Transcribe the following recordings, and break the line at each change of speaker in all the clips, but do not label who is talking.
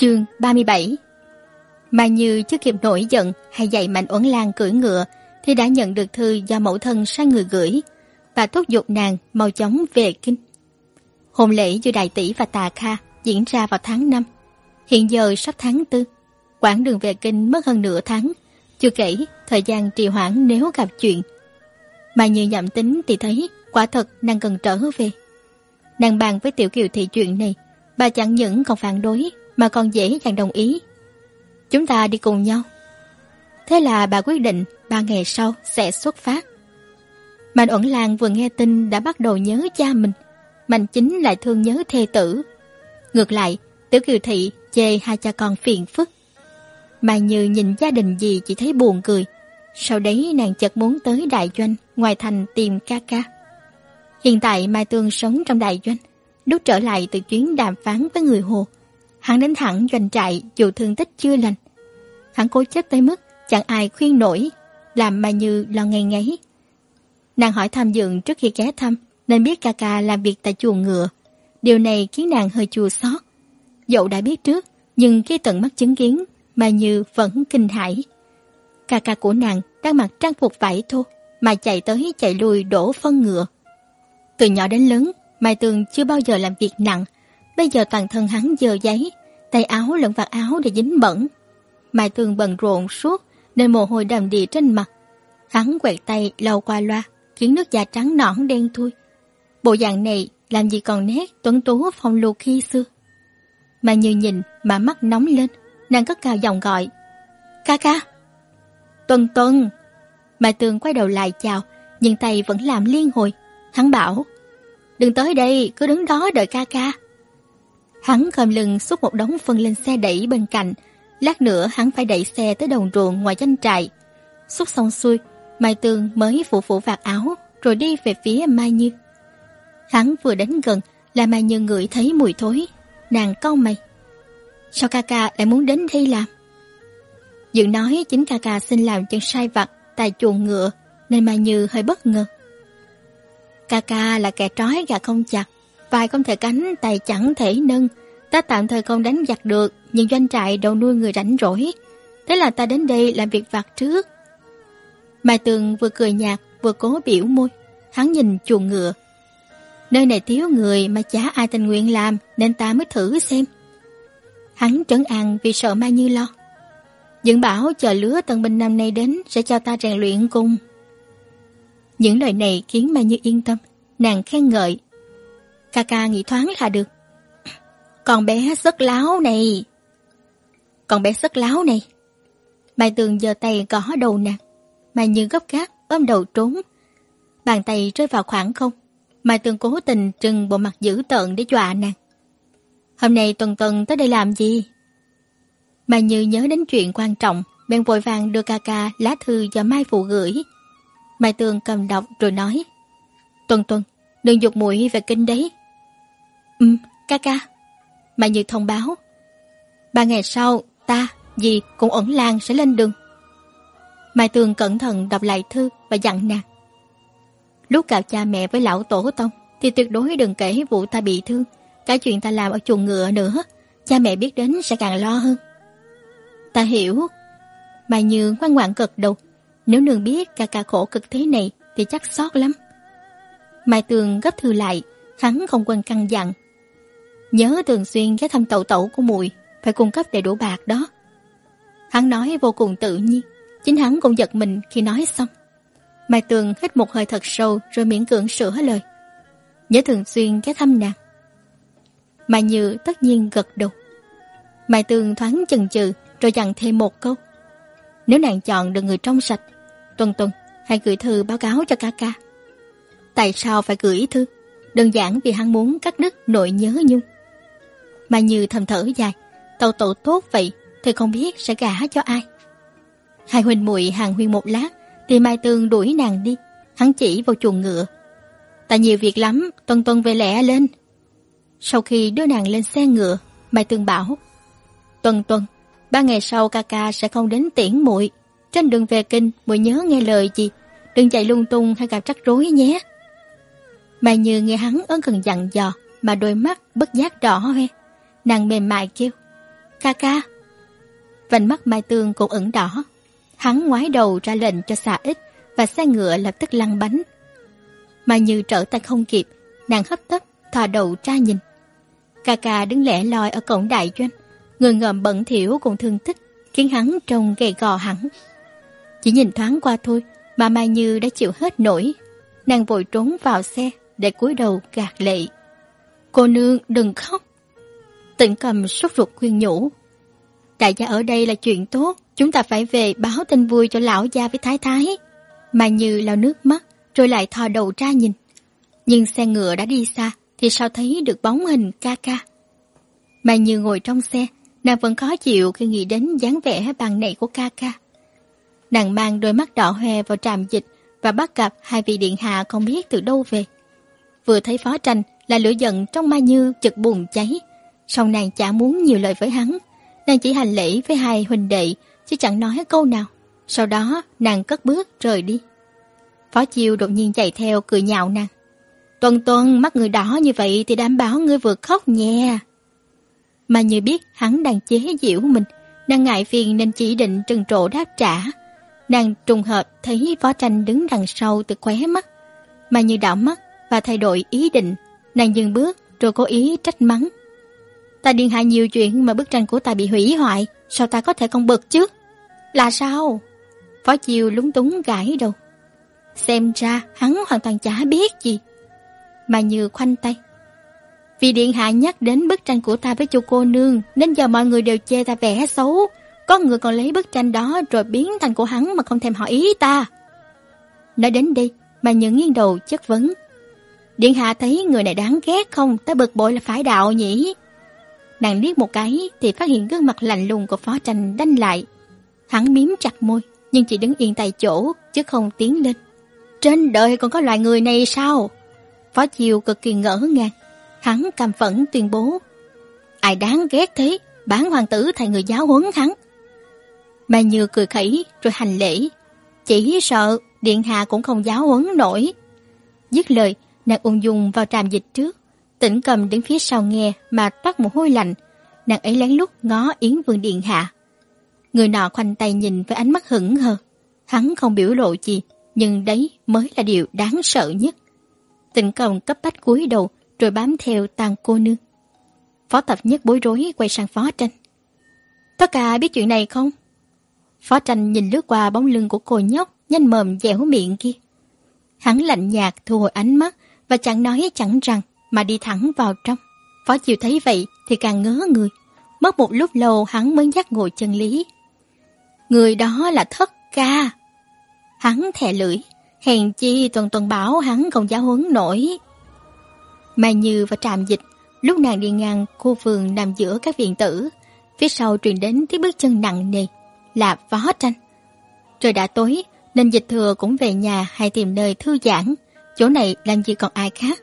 Chương 37 Mà Như chưa kịp nổi giận hay dạy Mạnh Uẩn Lan cưỡi ngựa, thì đã nhận được thư do mẫu thân sai người gửi, và thúc giục nàng mau chóng về kinh. Hôn lễ giữa Đại Tỷ và Tà Kha diễn ra vào tháng 5. Hiện giờ sắp tháng 4. Quãng đường về kinh mất hơn nửa tháng. Chưa kể thời gian trì hoãn nếu gặp chuyện. Mà như nhậm tính thì thấy quả thật nàng cần trở về. Nàng bàn với Tiểu Kiều Thị chuyện này. Bà chẳng những còn phản đối mà còn dễ dàng đồng ý. Chúng ta đi cùng nhau. Thế là bà quyết định ba ngày sau sẽ xuất phát. Mạnh Uẩn Lan vừa nghe tin đã bắt đầu nhớ cha mình. Mạnh chính lại thương nhớ thê tử. Ngược lại, Tiểu Kiều Thị chê hai cha con phiền phức. Mà như nhìn gia đình gì chỉ thấy buồn cười. Sau đấy nàng chợt muốn tới đại doanh ngoài thành tìm ca ca. Hiện tại Mai Tương sống trong đại doanh. Lúc trở lại từ chuyến đàm phán với người Hồ, hắn đến thẳng doanh trại dù thương tích chưa lành. Hắn cố chết tới mức chẳng ai khuyên nổi, làm mà Như lo ngay ngáy. Nàng hỏi thăm dượng trước khi ghé thăm, nên biết ca ca làm việc tại chuồng ngựa. Điều này khiến nàng hơi chua xót. Dẫu đã biết trước, nhưng khi tận mắt chứng kiến, mà Như vẫn kinh hãi. Ca ca của nàng đang mặc trang phục vải thô, mà chạy tới chạy lui đổ phân ngựa. Từ nhỏ đến lớn, Mai Tường chưa bao giờ làm việc nặng, bây giờ toàn thân hắn dơ giấy, tay áo lẫn vạt áo đã dính bẩn. Mai Tường bận rộn suốt nên mồ hôi đầm đìa trên mặt. Hắn quẹt tay lau qua loa, khiến nước da trắng nõn đen thui. Bộ dạng này làm gì còn nét tuấn tú phong lưu khi xưa. Mà như nhìn mà mắt nóng lên, nàng cất cao giọng gọi. Ca ca! Tuần tuần! Mai Tường quay đầu lại chào, nhưng tay vẫn làm liên hồi. Hắn bảo, đừng tới đây, cứ đứng đó đợi ca ca. Hắn khom lưng xúc một đống phân lên xe đẩy bên cạnh, lát nữa hắn phải đẩy xe tới đồng ruộng ngoài danh trại. Xúc xong xuôi, Mai tường mới phủ phủ vạt áo, rồi đi về phía Mai Như. Hắn vừa đến gần là Mai Như ngửi thấy mùi thối, nàng cau mày. Sao ca ca lại muốn đến đây làm? Dự nói chính ca ca xin làm chân sai vặt tại chuồng ngựa, nên Mai Như hơi bất ngờ. Ca ca là kẻ trói gà không chặt, vai không thể cánh, tay chẳng thể nâng. Ta tạm thời không đánh giặc được, nhưng doanh trại đầu nuôi người rảnh rỗi. Thế là ta đến đây làm việc vặt trước. Mai Tường vừa cười nhạt, vừa cố biểu môi. Hắn nhìn chuồng ngựa. Nơi này thiếu người mà chả ai tình nguyện làm, nên ta mới thử xem. Hắn trấn an vì sợ Mai Như lo. Dựng bảo chờ lứa tân binh năm nay đến sẽ cho ta rèn luyện cùng. Những lời này khiến Mai Như yên tâm, nàng khen ngợi. Ca ca nghĩ thoáng là được. Con bé rất láo này. Con bé rất láo này. Mai Tường giơ tay gõ đầu nàng. Mai Như gấp gáp ôm đầu trốn. Bàn tay rơi vào khoảng không. Mai Tường cố tình trừng bộ mặt dữ tợn để dọa nàng. Hôm nay tuần tuần tới đây làm gì? Mai Như nhớ đến chuyện quan trọng, bèn vội vàng đưa ca ca lá thư do Mai Phụ gửi. Mai Tường cầm đọc rồi nói. Tuần tuần, đừng dục muội về kinh đấy. Ừ, ca ca. Mai Như thông báo. Ba ngày sau, ta, dì cùng ẩn lang sẽ lên đường. Mai Tường cẩn thận đọc lại thư và dặn nàng. Lúc gặp cha mẹ với lão tổ tông thì tuyệt đối đừng kể vụ ta bị thương. Cả chuyện ta làm ở chuồng ngựa nữa, cha mẹ biết đến sẽ càng lo hơn. Ta hiểu. Mai Như ngoan ngoãn cực đầu. Nếu nương biết ca ca khổ cực thế này thì chắc sót lắm. Mai Tường gấp thư lại, hắn không quên căn dặn. Nhớ thường xuyên ghé thăm tẩu tẩu của muội phải cung cấp đầy đủ bạc đó. Hắn nói vô cùng tự nhiên, chính hắn cũng giật mình khi nói xong. Mai Tường hít một hơi thật sâu rồi miễn cưỡng sửa lời. Nhớ thường xuyên ghé thăm nàng. Mai Như tất nhiên gật đầu. Mai Tường thoáng chần chừ rồi dặn thêm một câu. Nếu nàng chọn được người trong sạch, tuần tuần hãy gửi thư báo cáo cho ca ca. Tại sao phải gửi thư? Đơn giản vì hắn muốn cắt đứt nỗi nhớ nhung mà Như thầm thở dài, tàu tổ tốt vậy thì không biết sẽ gả cho ai. Hai huynh muội hàng huyên một lát thì Mai tương đuổi nàng đi, hắn chỉ vào chuồng ngựa. Ta nhiều việc lắm, tuần tuần về lẻ lên. Sau khi đưa nàng lên xe ngựa, Mai tương bảo Tuần tuần, ba ngày sau ca ca sẽ không đến tiễn muội Trên đường về kinh, muội nhớ nghe lời gì, đừng chạy lung tung hay gặp rắc rối nhé. Mai Như nghe hắn ớn cần dặn dò, mà đôi mắt bất giác đỏ hoe. Nàng mềm mại kêu. Ca ca. Vành mắt Mai Tương cũng ửng đỏ. Hắn ngoái đầu ra lệnh cho xà ít và xe ngựa lập tức lăn bánh. Mai Như trở tay không kịp, nàng hấp tấp, thò đầu ra nhìn. Ca ca đứng lẻ loi ở cổng đại doanh, người ngợm bẩn thỉu cùng thương tích, khiến hắn trông gầy gò hẳn. Chỉ nhìn thoáng qua thôi mà Mai Như đã chịu hết nổi. Nàng vội trốn vào xe để cúi đầu gạt lệ. Cô nương đừng khóc. Tịnh cầm sốt ruột khuyên nhủ. Đại gia ở đây là chuyện tốt, chúng ta phải về báo tin vui cho lão gia với thái thái. mà Như lau nước mắt, rồi lại thò đầu ra nhìn. Nhưng xe ngựa đã đi xa, thì sao thấy được bóng hình ca ca. Mai Như ngồi trong xe, nàng vẫn khó chịu khi nghĩ đến dáng vẻ bằng nảy của ca ca. Nàng mang đôi mắt đỏ hoe vào trạm dịch và bắt gặp hai vị điện hạ không biết từ đâu về. Vừa thấy phó tranh là lửa giận trong Mai Như chực bùng cháy. Sau nàng chả muốn nhiều lời với hắn. Nàng chỉ hành lễ với hai huynh đệ chứ chẳng nói câu nào. Sau đó nàng cất bước rời đi. Phó Chiêu đột nhiên chạy theo cười nhạo nàng. Tuần tuần mắt người đỏ như vậy thì đảm bảo ngươi vừa khóc nhẹ. Mà như biết hắn đang chế giễu mình, nàng ngại phiền nên chỉ định trừng trộ đáp trả. Nàng trùng hợp thấy phó tranh đứng đằng sau từ khóe mắt. Mà như đảo mắt và thay đổi ý định, nàng dừng bước rồi cố ý trách mắng. Ta điên hại nhiều chuyện mà bức tranh của ta bị hủy hoại, sao ta có thể không bực chứ? Là sao? Phó Chiêu lúng túng gãi đầu. Xem ra hắn hoàn toàn chả biết gì. Mà như khoanh tay. Vì điện hạ nhắc đến bức tranh của ta với chu cô nương nên giờ mọi người đều chê ta vẽ xấu. Có người còn lấy bức tranh đó rồi biến thành của hắn mà không thèm hỏi ý ta. Nói đến đây, mà những nghiêng đầu chất vấn. Điện hạ thấy người này đáng ghét không? Ta bực bội là phải đạo nhỉ? Nàng liếc một cái thì phát hiện gương mặt lạnh lùng của phó tranh đanh lại. Hắn miếm chặt môi, nhưng chỉ đứng yên tại chỗ, chứ không tiến lên. Trên đời còn có loài người này sao? Phó Chiêu cực kỳ ngỡ ngàng. Hắn cam phẫn tuyên bố. Ai đáng ghét thế, bán hoàng tử thay người giáo huấn hắn. Mà như cười khẩy rồi hành lễ. Chỉ sợ điện hạ cũng không giáo huấn nổi. Dứt lời, nàng ung dung vào tràm dịch trước. Tỉnh cầm đứng phía sau nghe mà toát một hôi lạnh. Nàng ấy lén lút ngó Yến Vương Điện Hạ. Người nọ khoanh tay nhìn với ánh mắt hững hờ. Hắn không biểu lộ gì, nhưng đấy mới là điều đáng sợ nhất. Tịnh cầm cấp bách cúi đầu rồi bám theo tàn cô nương. Phó tập nhất bối rối quay sang phó tranh. Tất cả biết chuyện này không? Phó tranh nhìn lướt qua bóng lưng của cô nhóc nhanh mồm dẻo miệng kia. Hắn lạnh nhạt thu hồi ánh mắt và chẳng nói chẳng rằng mà đi thẳng vào trong. Phó chiều thấy vậy thì càng ngớ người. Mất một lúc lâu hắn mới dắt ngồi chân lý. Người đó là thất ca. Hắn thè lưỡi, hèn chi tuần tuần bảo hắn không giáo huấn nổi. Mai Như và Trạm Dịch lúc nàng đi ngang khu vườn nằm giữa các viện tử, phía sau truyền đến tiếng bước chân nặng nề là phó tranh. Trời đã tối nên dịch thừa cũng về nhà hay tìm nơi thư giãn, chỗ này làm gì còn ai khác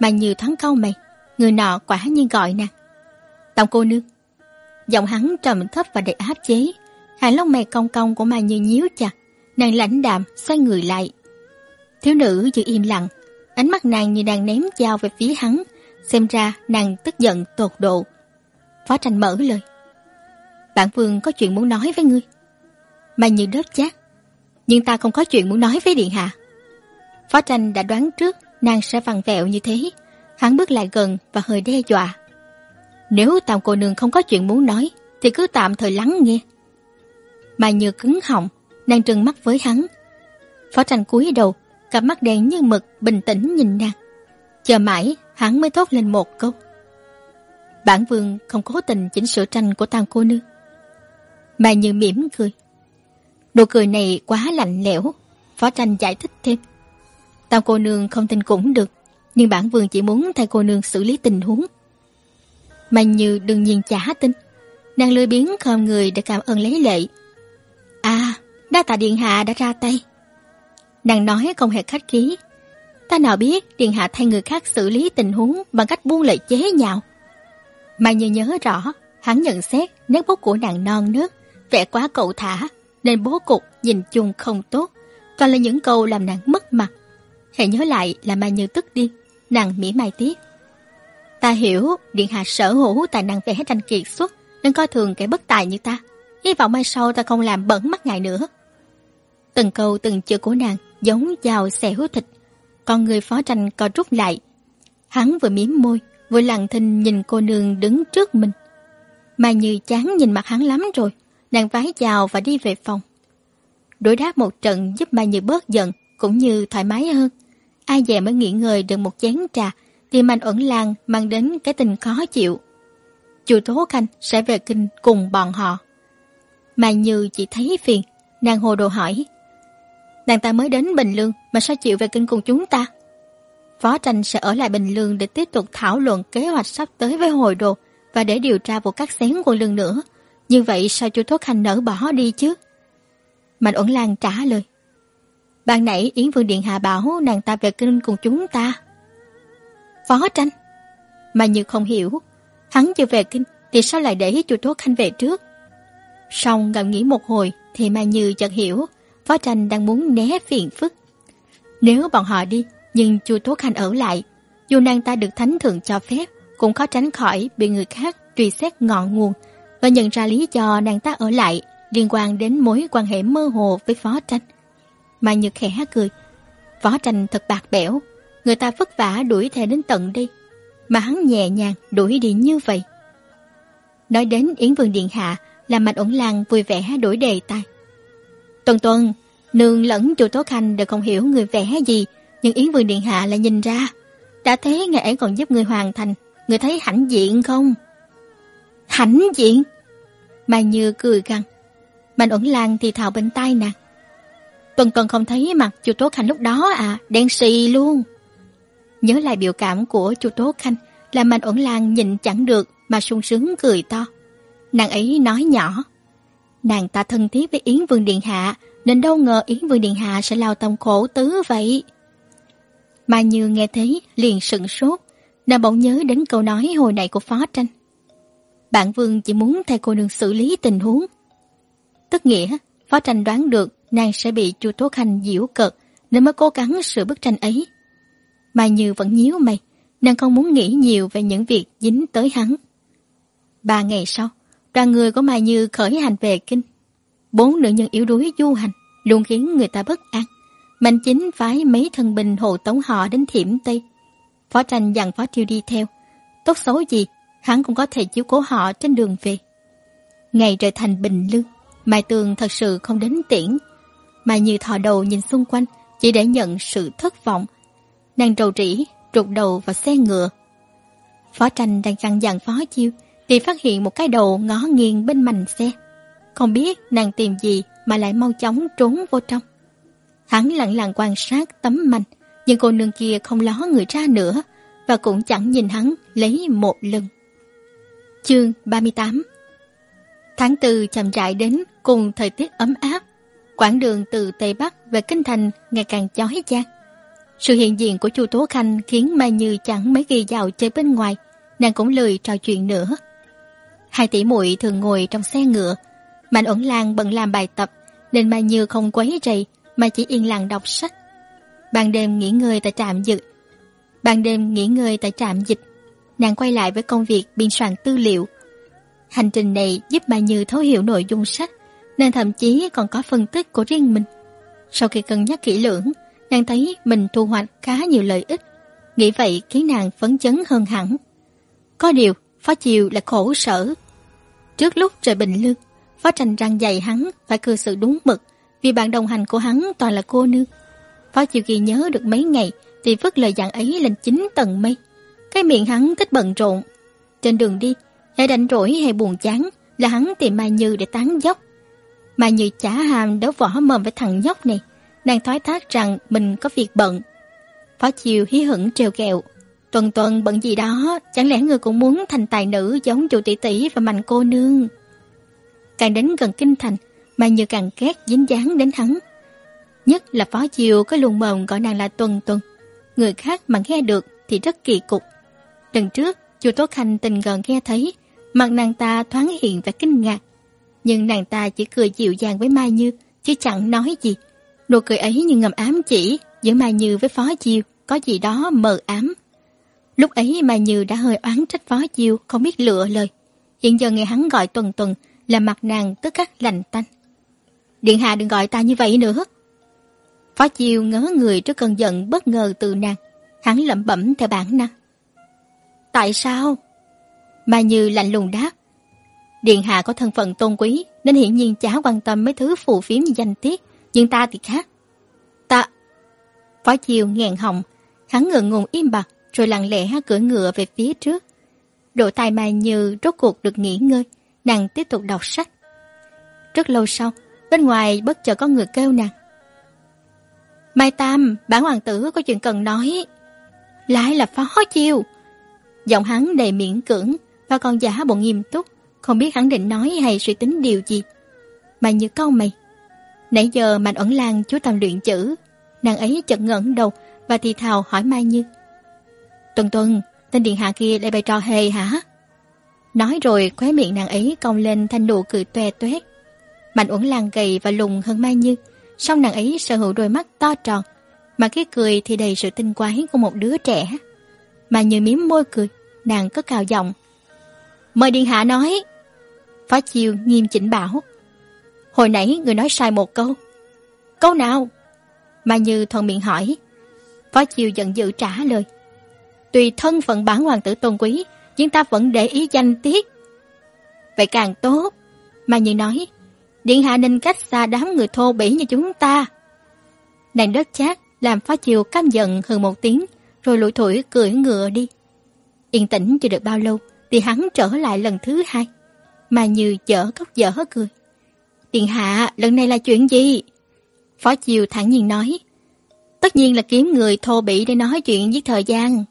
mà Như thoáng câu mày, người nọ quả nhiên gọi nè, Tổng cô nương. Giọng hắn trầm thấp và đầy áp chế, hàng lông mày cong cong của Mai Như nhíu chặt, nàng lãnh đạm xoay người lại. Thiếu nữ giữ im lặng, ánh mắt nàng như đang ném dao về phía hắn, xem ra nàng tức giận tột độ. Phó tranh mở lời. Bản vương có chuyện muốn nói với ngươi. Mai Như đớp chát. Nhưng ta không có chuyện muốn nói với Điện Hạ. Phó tranh đã đoán trước nàng sẽ vặn vẹo như thế. Hắn bước lại gần và hơi đe dọa. Nếu tạm cô nương không có chuyện muốn nói, thì cứ tạm thời lắng nghe. Mai Như cứng họng, nàng trừng mắt với hắn. Phó tranh cúi đầu, cặp mắt đen như mực, bình tĩnh nhìn nàng. Chờ mãi, hắn mới thốt lên một câu. Bản vương không cố tình chỉnh sửa tranh của tam cô nương. Mai Như mỉm cười. Nụ cười này quá lạnh lẽo, phó tranh giải thích thêm. Tam cô nương không tin cũng được, nhưng bản vương chỉ muốn thay cô nương xử lý tình huống. Mai Như đương nhiên chả tin. Nàng lười biến khom người để cảm ơn lấy lệ. À, đa tạ Điện Hạ đã ra tay. Nàng nói không hề khách khí. Ta nào biết Điện Hạ thay người khác xử lý tình huống bằng cách buông lời chế nhạo. Mai Như nhớ rõ, hắn nhận xét nét bút của nàng non nước vẽ quá cậu thả, nên bố cục nhìn chung không tốt. Toàn là những câu làm nàng mất mặt. Hệ nhớ lại là Mai Như tức điên, nàng mỉa mai tiếc. Ta hiểu Điện Hạ sở hữu tài năng vẽ tranh kiệt xuất, nên coi thường kẻ bất tài như ta. Hy vọng mai sau ta không làm bẩn mắt ngài nữa. Từng câu từng chữ của nàng giống dao xẻo thịt. Con người phó tranh co rút lại. Hắn vừa miếm môi, vừa lặng thinh nhìn cô nương đứng trước mình. Mà như chán nhìn mặt hắn lắm rồi, nàng vái chào và đi về phòng. Đối đáp một trận giúp Mai Như bớt giận, cũng như thoải mái hơn. Ai dè mới nghỉ ngơi được một chén trà, thì Mạnh ẩn lan mang đến cái tình khó chịu. Chu Tố Khanh sẽ về kinh cùng bọn họ. Mà Như chỉ thấy phiền, nàng hồ đồ hỏi. Nàng ta mới đến Bình Lương mà sao chịu về kinh cùng chúng ta? Phó tranh sẽ ở lại Bình Lương để tiếp tục thảo luận kế hoạch sắp tới với hồi đồ và để điều tra vụ cắt xén của lương nữa. Như vậy sao chu Tố Khanh nỡ bỏ đi chứ? Mạnh Uẩn Lan trả lời. Ban nãy Yến Vương Điện Hạ bảo nàng ta về kinh cùng chúng ta. Phó tranh. Mà như không hiểu. Hắn chưa về kinh thì sao lại để chu Tố Khanh về trước? Xong ngầm nghĩ một hồi thì Mai Như chợt hiểu, Phó tranh đang muốn né phiền phức. Nếu bọn họ đi, nhưng chu Tố Khanh ở lại, dù nàng ta được thánh thượng cho phép, cũng khó tránh khỏi bị người khác truy xét ngọn nguồn và nhận ra lý do nàng ta ở lại liên quan đến mối quan hệ mơ hồ với Phó Tranh. Mai Như khẽ cười. võ Tranh thật bạc bẽo, người ta vất vả đuổi theo đến tận đây, mà hắn nhẹ nhàng đuổi đi như vậy. Nói đến Yến Vương Điện Hạ, làm Mạnh ổn Lan vui vẻ đổi đề tài. Tuần tuần, nương lẫn chủ Tố Khanh đều không hiểu người vẽ gì, nhưng Yến Vương Điện Hạ lại nhìn ra. Đã thế ngày ấy còn giúp người hoàn thành, người thấy hãnh diện không? Hãnh diện? Mai Như cười gằn. Mạnh ổn Lan thì thào bên tai nàng. Tuần cần không thấy mặt chu Tố Khanh lúc đó à, đen xì luôn. Nhớ lại biểu cảm của chu Tố Khanh, làm Mạnh Uẩn Lan nhìn chẳng được mà sung sướng cười to. Nàng ấy nói nhỏ. Nàng ta thân thiết với Yến Vương Điện Hạ, nên đâu ngờ Yến Vương Điện Hạ sẽ lao tâm khổ tứ vậy. Mà như nghe thấy liền sững sốt, nàng bỗng nhớ đến câu nói hồi nãy của Phó Tranh. Bạn Vương chỉ muốn thay cô nương xử lý tình huống. Tức nghĩa, Phó Tranh đoán được nàng sẽ bị chu Tố Khanh diễu cợt nên mới cố gắng sửa bức tranh ấy. Mai Như vẫn nhíu mày, nàng không muốn nghĩ nhiều về những việc dính tới hắn. Ba ngày sau, đoàn người của Mai Như khởi hành về kinh. Bốn nữ nhân yếu đuối du hành luôn khiến người ta bất an. Mạnh chính phái mấy thân binh hộ tống họ đến thiểm Tây. Phó tranh dặn Phó tiêu đi theo. Tốt xấu gì, hắn cũng có thể chiếu cố họ trên đường về. Ngày rời thành Bình Lương, Mai Tường thật sự không đến tiễn mà Như thò đầu nhìn xung quanh, chỉ để nhận sự thất vọng. Nàng trầu trĩ, rụt đầu vào xe ngựa. Phó tranh đang căn dặn Phó Chiêu, thì phát hiện một cái đầu ngó nghiêng bên mành xe. Không biết nàng tìm gì mà lại mau chóng trốn vô trong. Hắn lặng lặng quan sát tấm mành nhưng cô nương kia không ló người ra nữa và cũng chẳng nhìn hắn lấy một lần. Chương 38 Tháng tư chậm rãi đến cùng thời tiết ấm áp. Quãng đường từ Tây Bắc về Kinh Thành ngày càng chói chang. Sự hiện diện của chu Tố Khanh khiến Mai Như chẳng mấy khi dạo chơi bên ngoài, nàng cũng lười trò chuyện nữa. Hai tỷ muội thường ngồi trong xe ngựa, Mạnh Uẩn Lan bận làm bài tập, nên Mai Như không quấy rầy mà chỉ yên lặng đọc sách. Ban đêm nghỉ ngơi tại trạm dịch. Ban đêm nghỉ ngơi tại trạm dịch, nàng quay lại với công việc biên soạn tư liệu. Hành trình này giúp Mai Như thấu hiểu nội dung sách, nên thậm chí còn có phân tích của riêng mình. Sau khi cân nhắc kỹ lưỡng, nàng thấy mình thu hoạch khá nhiều lợi ích. Nghĩ vậy khiến nàng phấn chấn hơn hẳn. Có điều, Phó Chiều là khổ sở. Trước lúc trời Bình Lương, Phó Tranh răng dạy hắn phải cư xử đúng mực vì bạn đồng hành của hắn toàn là cô nương. Phó Chiều Kỳ nhớ được mấy ngày thì vứt lời dặn ấy lên chín tầng mây. Cái miệng hắn thích bận rộn. Trên đường đi, hay đánh rỗi hay buồn chán là hắn tìm Mai Như để tán dốc mà Như chả hàm đấu võ mồm với thằng nhóc này. Nàng thoái thác rằng mình có việc bận. Phó Chiều hí hửng trêu kẹo. Tuần tuần bận gì đó, chẳng lẽ người cũng muốn thành tài nữ giống chủ tỷ tỷ và mạnh cô nương. Càng đến gần kinh thành, mà như càng ghét dính dáng đến hắn. Nhất là phó chiều có luồn mồm gọi nàng là tuần tuần. Người khác mà nghe được thì rất kỳ cục. Lần trước, chùa Tố Khanh tình gần nghe thấy, mặt nàng ta thoáng hiện vẻ kinh ngạc. Nhưng nàng ta chỉ cười dịu dàng với Mai Như, chứ chẳng nói gì. Nụ cười ấy như ngầm ám chỉ giữa Mai Như với Phó Chiêu có gì đó mờ ám. Lúc ấy Mai Như đã hơi oán trách Phó Chiêu không biết lựa lời. Hiện giờ nghe hắn gọi tuần tuần là mặt nàng tức khắc lạnh tanh. Điện hạ đừng gọi ta như vậy nữa. Phó Chiêu ngớ người trước cơn giận bất ngờ từ nàng. Hắn lẩm bẩm theo bản năng. Tại sao? Mai Như lạnh lùng đáp. Điện hạ có thân phận tôn quý nên hiển nhiên chả quan tâm mấy thứ phù phiếm như danh tiết. Nhưng ta thì khác. Ta... Phó Chiêu nghẹn họng. Hắn ngượng ngùng im bặt rồi lặng lẽ cưỡi ngựa về phía trước. Độ tài mà Như rốt cuộc được nghỉ ngơi. Nàng tiếp tục đọc sách. Rất lâu sau, bên ngoài bất chợt có người kêu nàng. Mai Tam, bản hoàng tử có chuyện cần nói. Lại là phó chiêu. Giọng hắn đầy miễn cưỡng và còn giả bộ nghiêm túc, không biết hắn định nói hay suy tính điều gì. Mà như câu mày. Nãy giờ Mạnh ẩn lan chú tâm luyện chữ, nàng ấy chợt ngẩng đầu và thì thào hỏi Mai Như. Tuần tuần, tên điện hạ kia lại bày trò hề hả? Nói rồi khóe miệng nàng ấy cong lên thanh nụ cười toe toét. Mạnh uẩn lan gầy và lùng hơn Mai Như, song nàng ấy sở hữu đôi mắt to tròn, mà cái cười thì đầy sự tinh quái của một đứa trẻ. Mà như miếm môi cười, nàng có cào giọng. Mời Điện Hạ nói. Phó Chiêu nghiêm chỉnh bảo. Hồi nãy người nói sai một câu. Câu nào? Mà như thuận miệng hỏi. Phó Chiêu giận dữ trả lời. Tùy thân phận bản hoàng tử tôn quý, nhưng ta vẫn để ý danh tiết. Vậy càng tốt. Mà như nói, Điện hạ nên cách xa đám người thô bỉ như chúng ta. Nàng đất chát làm phá chiều căm giận hơn một tiếng, rồi lủi thủi cưỡi ngựa đi. Yên tĩnh chưa được bao lâu, thì hắn trở lại lần thứ hai, mà như dở khóc dở cười. Điện hạ, lần này là chuyện gì? Phó Chiều thẳng nhiên nói. Tất nhiên là kiếm người thô bỉ để nói chuyện với thời gian.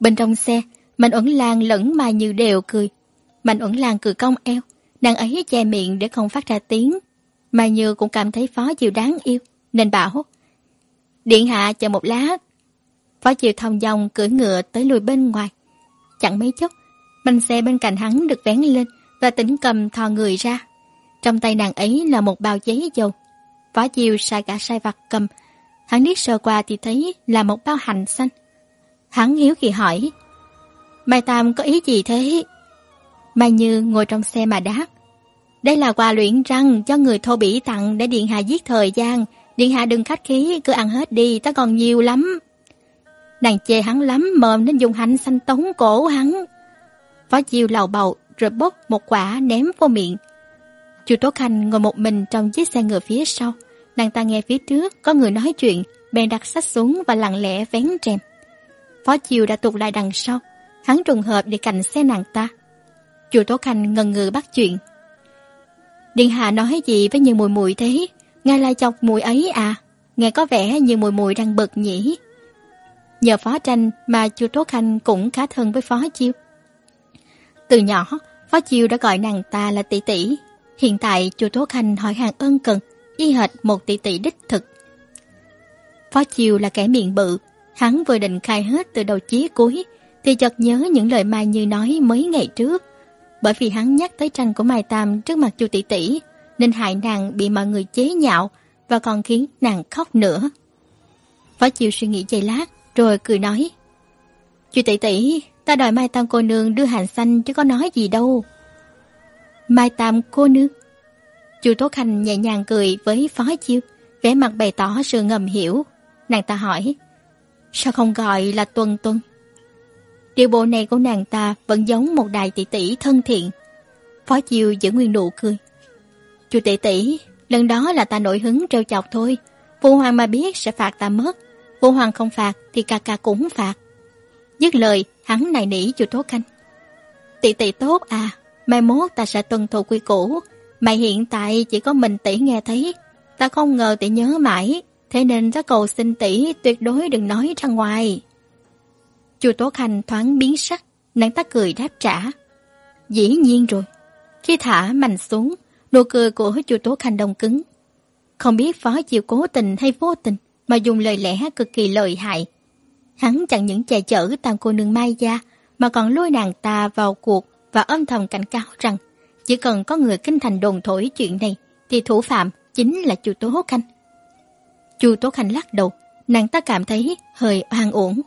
Bên trong xe, Mạnh Uẩn Lan lẫn mà Như đều cười. Mạnh Uẩn Lan cười cong eo, Nàng ấy che miệng để không phát ra tiếng. mà Như cũng cảm thấy Phó Chiều đáng yêu, nên bảo Điện hạ chờ một lát. Phó Chiều thông dòng cưỡi ngựa tới lùi bên ngoài. Chẳng mấy chốc, bánh xe bên cạnh hắn được vén lên và tỉnh cầm thò người ra. Trong tay nàng ấy là một bao giấy dầu. Phó Chiều sai cả sai vặt cầm. Hắn liếc sơ qua thì thấy là một bao hành xanh. Hắn hiếu kỳ hỏi Mai Tam có ý gì thế? Mai Như ngồi trong xe mà đáp. Đây là quà luyện răng cho người thô bỉ tặng để Điện Hạ giết thời gian. Điện Hạ đừng khách khí, cứ ăn hết đi, ta còn nhiều lắm. Nàng chê hắn lắm, mồm nên dùng hành xanh tống cổ hắn. Phó Chiêu lầu bầu, rồi bốc một quả ném vô miệng. Chu Tố Khanh ngồi một mình trong chiếc xe ngựa phía sau. Nàng ta nghe phía trước có người nói chuyện, bèn đặt sách xuống và lặng lẽ vén rèm. Phó Chiêu đã tụt lại đằng sau, hắn trùng hợp để cạnh xe nàng ta. Chu Tố Khanh ngần ngừ bắt chuyện. Điện hạ nói gì với như mùi mùi thế? Ngài lại chọc mùi ấy à? Nghe có vẻ như mùi mùi đang bực nhỉ? Nhờ phó tranh mà Chu Tố Khanh cũng khá thân với phó chiêu. Từ nhỏ, phó chiêu đã gọi nàng ta là tỷ tỷ. Hiện tại Chu Tố Khanh hỏi hàng ân cần, y hệt một tỷ tỷ đích thực. Phó chiêu là kẻ miệng bự, hắn vừa định khai hết từ đầu chí cuối, thì chợt nhớ những lời Mai Như nói mấy ngày trước bởi vì hắn nhắc tới tranh của Mai Tam trước mặt Chu tỷ tỷ, nên hại nàng bị mọi người chế nhạo và còn khiến nàng khóc nữa. Phó Chiêu suy nghĩ giây lát, rồi cười nói: "Chu tỷ tỷ, ta đòi Mai Tam cô nương đưa hàng xanh chứ có nói gì đâu." Mai Tam cô nương. Chu Tố Khanh nhẹ nhàng cười với Phó Chiêu, vẻ mặt bày tỏ sự ngầm hiểu. Nàng ta hỏi: "Sao không gọi là Tuần Tuần?" Điều bộ này của nàng ta vẫn giống một đại tỷ tỷ thân thiện. Phó Chiêu giữ nguyên nụ cười. Chu tỷ tỷ, lần đó là ta nổi hứng trêu chọc thôi. Phụ hoàng mà biết sẽ phạt ta mất. Phụ hoàng không phạt thì ca ca cũng phạt. Dứt lời, hắn này nỉ chu Tố Khanh. Tỷ tỷ tốt à, mai mốt ta sẽ tuân thủ quy củ. Mày hiện tại chỉ có mình tỷ nghe thấy. Ta không ngờ tỷ nhớ mãi, thế nên ta cầu xin tỷ tuyệt đối đừng nói ra ngoài. Chu Tố Khanh thoáng biến sắc, nàng ta cười đáp trả. Dĩ nhiên rồi. Khi thả mạnh xuống, nụ cười của Chu Tố Khanh đông cứng. Không biết phó chịu cố tình hay vô tình mà dùng lời lẽ cực kỳ lợi hại. Hắn chẳng những che chở tam cô nương Mai Gia mà còn lôi nàng ta vào cuộc và âm thầm cảnh cáo rằng chỉ cần có người kinh thành đồn thổi chuyện này thì thủ phạm chính là Chu Tố Khanh. Chu Tố Khanh lắc đầu, nàng ta cảm thấy hơi oan uổng.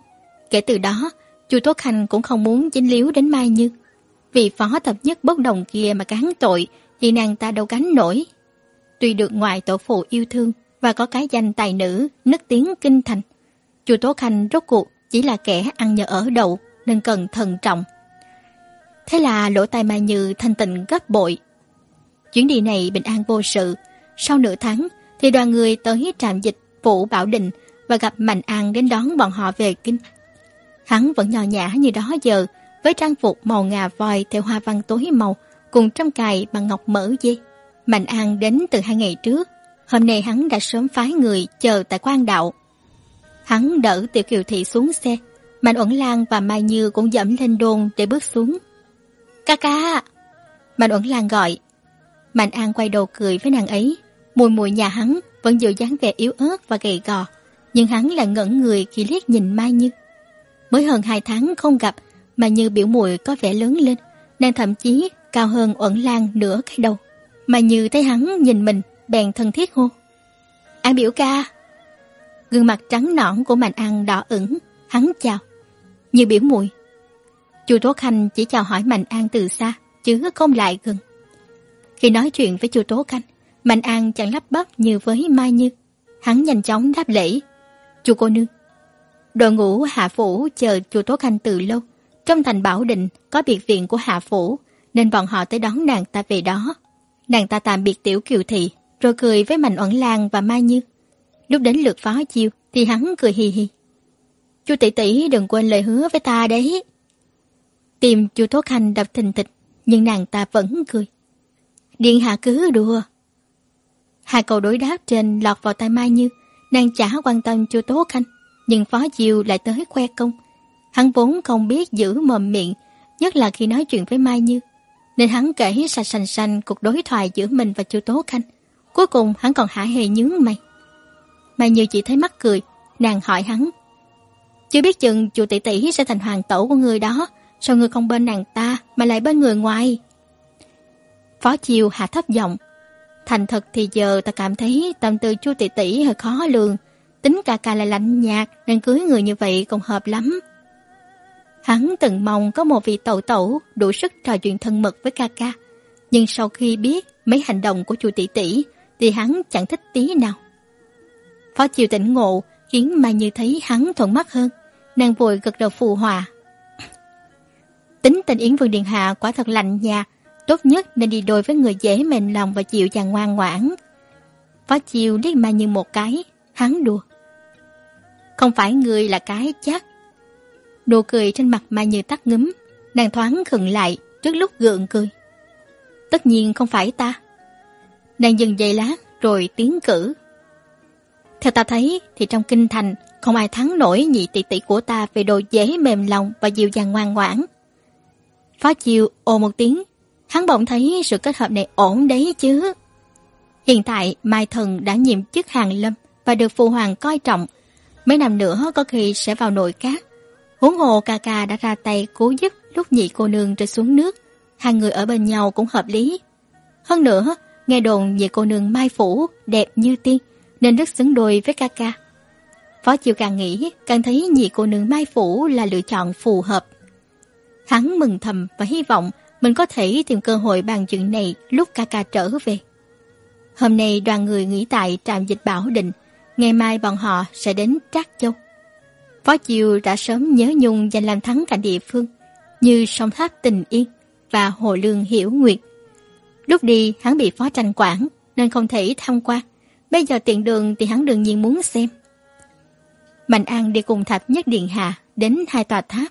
Kể từ đó, Chu Tố Khanh cũng không muốn dính líu đến Mai Như. Vì phó thập nhất bốc đồng kia mà cán tội thì nàng ta đâu gánh nổi. Tuy được ngoại tổ phụ yêu thương và có cái danh tài nữ nức tiếng kinh thành, chu Tố Khanh rốt cuộc chỉ là kẻ ăn nhờ ở đậu nên cần thận trọng. Thế là lỗ tai Mai Như thanh tịnh gấp bội. Chuyến đi này bình an vô sự. Sau nửa tháng thì đoàn người tới trạm dịch phủ Bảo định và gặp Mạnh An đến đón bọn họ về kinh. Hắn vẫn nhỏ nhã như đó giờ, với trang phục màu ngà voi theo hoa văn tối màu, cùng trăm cài bằng ngọc mỡ dây. Mạnh An đến từ hai ngày trước, hôm nay hắn đã sớm phái người chờ tại quan đạo. Hắn đỡ Tiểu Kiều Thị xuống xe, Mạnh Uẩn Lan và Mai Như cũng dẫm lên đôn để bước xuống. Ca ca! Mạnh Uẩn Lan gọi. Mạnh An quay đầu cười với nàng ấy. Mùi mùi nhà hắn vẫn giữ dáng vẻ yếu ớt và gầy gò, nhưng hắn lại ngẩn người khi liếc nhìn Mai Như. Mới hơn hai tháng không gặp, mà Như biểu mùi có vẻ lớn lên, nàng thậm chí cao hơn Uẩn Lan nửa cái đầu. Mà Như thấy hắn nhìn mình, bèn thân thiết hô. An biểu ca! Gương mặt trắng nõn của Mạnh An đỏ ửng, hắn chào. Như biểu mùi. Chu Tố Khanh chỉ chào hỏi Mạnh An từ xa, chứ không lại gần. Khi nói chuyện với Chu Tố Khanh, Mạnh An chẳng lắp bắp như với Mai Như. Hắn nhanh chóng đáp lễ. Chu cô nương. Đội ngũ Hạ Phủ chờ Chu Tố Khanh từ lâu. Trong thành Bảo Định có biệt viện của Hạ Phủ, nên bọn họ tới đón nàng ta về đó. Nàng ta tạm biệt Tiểu Kiều Thị, rồi cười với Mạnh Uẩn Lan và Mai Như. Lúc đến lượt phó chiêu, thì hắn cười hì hì. Chu tỷ tỷ đừng quên lời hứa với ta đấy. Tìm chu Tố Khanh đập thình thịch, nhưng nàng ta vẫn cười. Điện hạ cứ đùa. Hai câu đối đáp trên lọt vào tai Mai Như, nàng chả quan tâm chu Tố Khanh, nhưng Phó chiêu lại tới khoe công. Hắn vốn không biết giữ mồm miệng, nhất là khi nói chuyện với Mai Như. Nên hắn kể sạch sành sành cuộc đối thoại giữa mình và chu Tố Khanh. Cuối cùng hắn còn hả hề nhướng mày mà Như chỉ thấy mắc cười, nàng hỏi hắn. Chưa biết chừng chu tỷ tỷ sẽ thành hoàng tẩu của người đó, sao người không bên nàng ta mà lại bên người ngoài? Phó Chiêu hạ thấp giọng. Thành thật thì giờ ta cảm thấy tâm tư chu tỷ tỷ hơi khó lường. Tính ca ca lại lạnh nhạt nên cưới người như vậy còn hợp lắm. Hắn từng mong có một vị tẩu tẩu đủ sức trò chuyện thân mật với ca ca. Nhưng sau khi biết mấy hành động của chu tỷ tỷ thì hắn chẳng thích tí nào. Phó chịu tỉnh ngộ khiến Mai Như thấy hắn thuận mắt hơn. Nàng vội gật đầu phù hòa. Tính tình Yến Vương Điện Hạ quả thật lạnh nhạt, tốt nhất nên đi đôi với người dễ mềm lòng và chịu chàng ngoan ngoãn. Phó chiều liếc Mai Như một cái, hắn đùa. Không phải người là cái chắc. Nụ cười trên mặt Mai Như tắt ngấm, nàng thoáng khựng lại trước lúc gượng cười. Tất nhiên không phải ta. Nàng dừng giây lát rồi tiến cử. Theo ta thấy thì trong kinh thành không ai thắng nổi nhị tỷ tỷ của ta về độ dễ mềm lòng và dịu dàng ngoan ngoãn. Phó Chiêu ồ một tiếng, hắn bỗng thấy sự kết hợp này ổn đấy chứ. Hiện tại Mai Thần đã nhiệm chức hàng lâm và được phụ Hoàng coi trọng. Mấy năm nữa có khi sẽ vào nội các. Huống hồ ca ca đã ra tay cứu giúp lúc nhị cô nương rơi xuống nước. Hai người ở bên nhau cũng hợp lý. Hơn nữa, nghe đồn về cô nương Mai Phủ đẹp như tiên nên rất xứng đôi với ca ca. Phó Chiêu càng nghĩ, càng thấy nhị cô nương Mai Phủ là lựa chọn phù hợp. Hắn mừng thầm và hy vọng mình có thể tìm cơ hội bàn chuyện này lúc ca ca trở về. Hôm nay đoàn người nghỉ tại trạm dịch Bảo Định, ngày mai bọn họ sẽ đến Trác Châu. Phó Chiêu đã sớm nhớ nhung danh làm thắng cả địa phương, như sông tháp tình yên và hồ lương hiểu nguyệt. Lúc đi hắn bị phó tranh quản nên không thể tham quan. Bây giờ tiện đường thì hắn đương nhiên muốn xem. Mạnh An đi cùng Thạch Nhất Điện hà đến hai tòa tháp.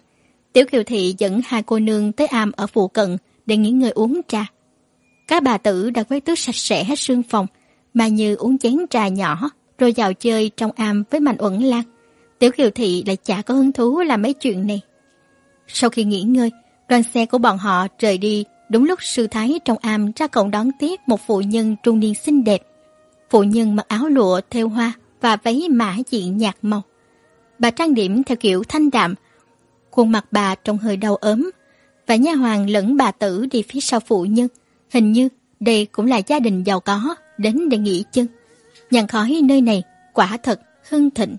Tiểu Kiều Thị dẫn hai cô nương tới am ở phụ cận để nghỉ ngơi uống trà. Các bà tử đã quét tước sạch sẽ hết sương phòng, mà như uống chén trà nhỏ rồi vào chơi trong am với Mạnh Uẩn Lan. Tiểu Kiều Thị lại chả có hứng thú làm mấy chuyện này. Sau khi nghỉ ngơi, đoàn xe của bọn họ rời đi đúng lúc sư thái trong am ra cổng đón tiếp một phụ nhân trung niên xinh đẹp. Phụ nhân mặc áo lụa theo hoa và váy mã diện nhạt màu. Bà trang điểm theo kiểu thanh đạm, khuôn mặt bà trông hơi đau ốm, và nha hoàng lẫn bà tử đi phía sau phụ nhân. Hình như đây cũng là gia đình giàu có đến để nghỉ chân. Nhàn khói nơi này quả thật hưng thịnh.